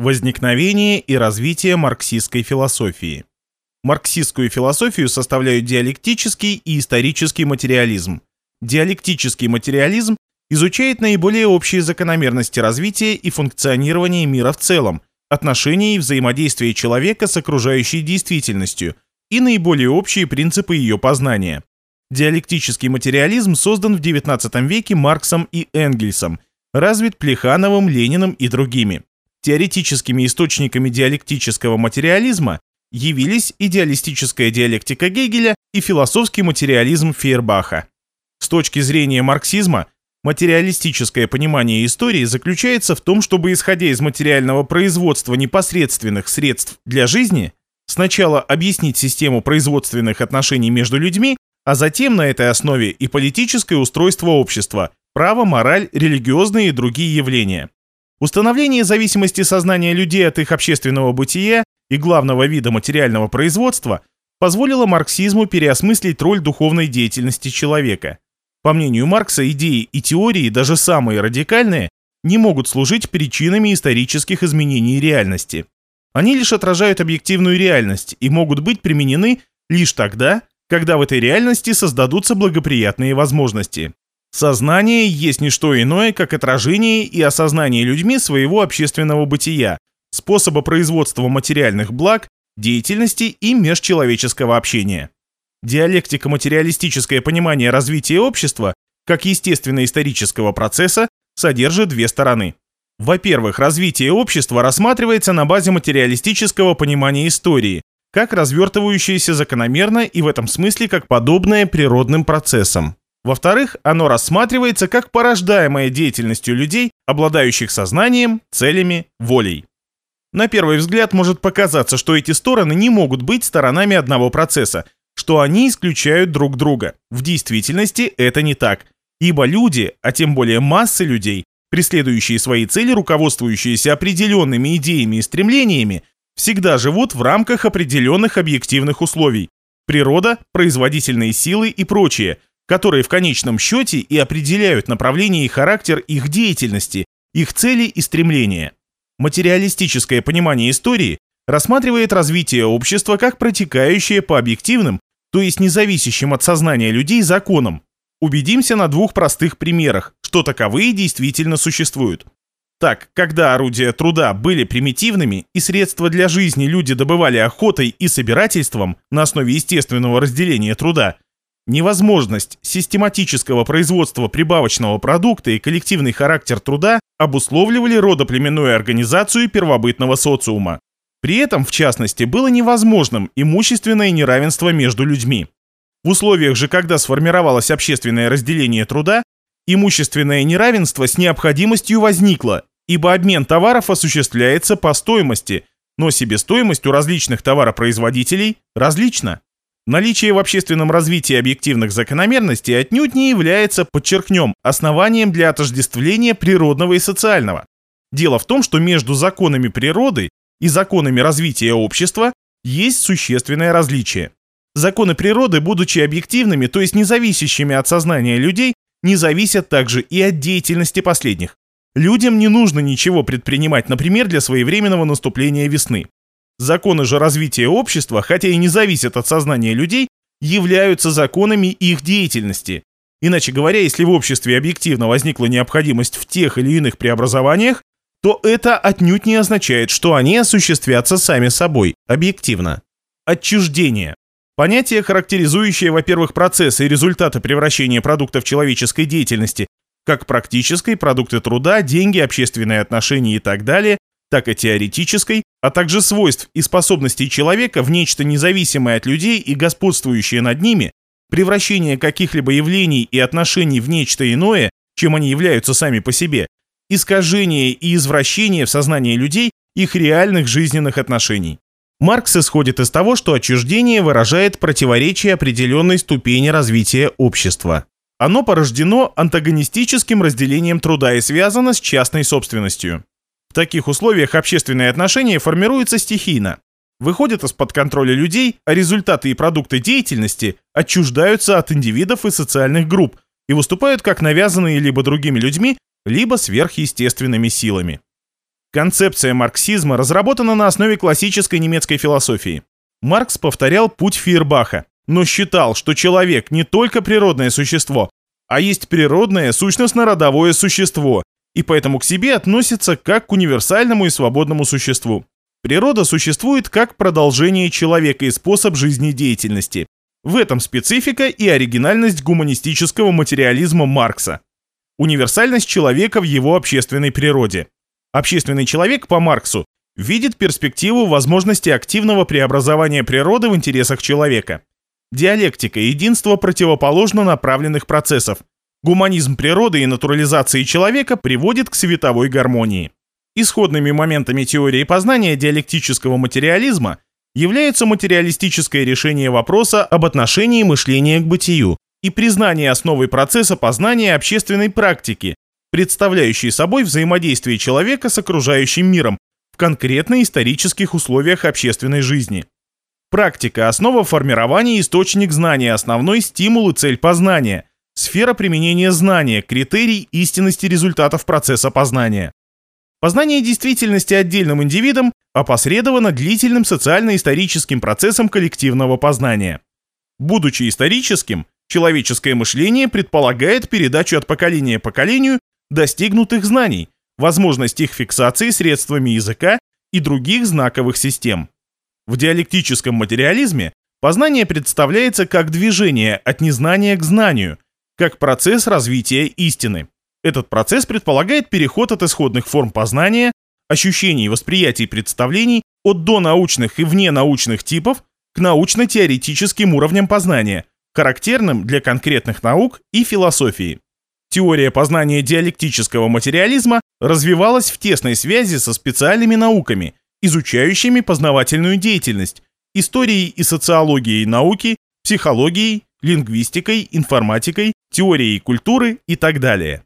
Возникновение и развитие марксистской философии. Марксистскую философию составляют диалектический и исторический материализм. Диалектический материализм изучает наиболее общие закономерности развития и функционирования мира в целом, отношения и взаимодействия человека с окружающей действительностью и наиболее общие принципы ее познания. Диалектический материализм создан в XIX веке Марксом и Энгельсом, развит Плехановым, Лениным и другими. Теоретическими источниками диалектического материализма явились идеалистическая диалектика Гегеля и философский материализм Фейербаха. С точки зрения марксизма, материалистическое понимание истории заключается в том, чтобы, исходя из материального производства непосредственных средств для жизни, сначала объяснить систему производственных отношений между людьми, а затем на этой основе и политическое устройство общества, право, мораль, религиозные и другие явления. Установление зависимости сознания людей от их общественного бытия и главного вида материального производства позволило марксизму переосмыслить роль духовной деятельности человека. По мнению Маркса, идеи и теории, даже самые радикальные, не могут служить причинами исторических изменений реальности. Они лишь отражают объективную реальность и могут быть применены лишь тогда, когда в этой реальности создадутся благоприятные возможности. Сознание есть не что иное, как отражение и осознание людьми своего общественного бытия, способа производства материальных благ, деятельности и межчеловеческого общения. Диалектико-материалистическое понимание развития общества как естественно-исторического процесса содержит две стороны. Во-первых, развитие общества рассматривается на базе материалистического понимания истории, как развертывающееся закономерно и в этом смысле как подобное природным процессам. Во-вторых, оно рассматривается как порождаемое деятельностью людей, обладающих сознанием, целями, волей. На первый взгляд может показаться, что эти стороны не могут быть сторонами одного процесса, что они исключают друг друга. В действительности это не так, ибо люди, а тем более массы людей, преследующие свои цели, руководствующиеся определенными идеями и стремлениями, всегда живут в рамках определенных объективных условий. Природа, производительные силы и прочее – которые в конечном счете и определяют направление и характер их деятельности, их цели и стремления. Материалистическое понимание истории рассматривает развитие общества как протекающее по объективным, то есть независящим от сознания людей законам. Убедимся на двух простых примерах, что таковые действительно существуют. Так, когда орудия труда были примитивными и средства для жизни люди добывали охотой и собирательством на основе естественного разделения труда – Невозможность систематического производства прибавочного продукта и коллективный характер труда обусловливали родоплеменную организацию первобытного социума. При этом, в частности, было невозможным имущественное неравенство между людьми. В условиях же, когда сформировалось общественное разделение труда, имущественное неравенство с необходимостью возникло, ибо обмен товаров осуществляется по стоимости, но себестоимость у различных товаропроизводителей различна. Наличие в общественном развитии объективных закономерностей отнюдь не является, подчеркнем, основанием для отождествления природного и социального. Дело в том, что между законами природы и законами развития общества есть существенное различие. Законы природы, будучи объективными, то есть независящими от сознания людей, не зависят также и от деятельности последних. Людям не нужно ничего предпринимать, например, для своевременного наступления весны. Законы же развития общества, хотя и не зависят от сознания людей, являются законами их деятельности. Иначе говоря, если в обществе объективно возникла необходимость в тех или иных преобразованиях, то это отнюдь не означает, что они осуществятся сами собой, объективно. Отчуждение. Понятие, характеризующее, во-первых, процессы и результаты превращения продуктов человеческой деятельности, как практической, продукты труда, деньги, общественные отношения и так далее, так и теоретической, а также свойств и способностей человека в нечто независимое от людей и господствующее над ними, превращение каких-либо явлений и отношений в нечто иное, чем они являются сами по себе, искажение и извращение в сознании людей их реальных жизненных отношений. Маркс исходит из того, что отчуждение выражает противоречие определенной ступени развития общества. Оно порождено антагонистическим разделением труда и связано с частной собственностью. В таких условиях общественные отношения формируются стихийно, выходят из-под контроля людей, а результаты и продукты деятельности отчуждаются от индивидов и социальных групп и выступают как навязанные либо другими людьми, либо сверхъестественными силами. Концепция марксизма разработана на основе классической немецкой философии. Маркс повторял путь Фейербаха, но считал, что человек не только природное существо, а есть природное сущностно-родовое существо, и поэтому к себе относится как к универсальному и свободному существу. Природа существует как продолжение человека и способ жизнедеятельности. В этом специфика и оригинальность гуманистического материализма Маркса. Универсальность человека в его общественной природе. Общественный человек по Марксу видит перспективу возможности активного преобразования природы в интересах человека. Диалектика – единство противоположно направленных процессов. Гуманизм природы и натурализации человека приводит к световой гармонии. Исходными моментами теории познания диалектического материализма являются материалистическое решение вопроса об отношении мышления к бытию и признание основой процесса познания общественной практики, представляющей собой взаимодействие человека с окружающим миром в конкретно исторических условиях общественной жизни. Практика – основа формирования источник знания, основной стимул и цель познания, сфера применения знания, критерий истинности результатов процесса познания. Познание действительности отдельным индивидом опосредовано длительным социально-историческим процессом коллективного познания. Будучи историческим, человеческое мышление предполагает передачу от поколения поколению достигнутых знаний, возможность их фиксации средствами языка и других знаковых систем. В диалектическом материализме познание представляется как движение от незнания к знанию, как процесс развития истины. Этот процесс предполагает переход от исходных форм познания, ощущений, восприятий, представлений от донаучных и вненаучных типов к научно-теоретическим уровням познания, характерным для конкретных наук и философии. Теория познания диалектического материализма развивалась в тесной связи со специальными науками, изучающими познавательную деятельность, историей и социологией науки, психологией, лингвистикой, информатикой, теорией культуры и так далее.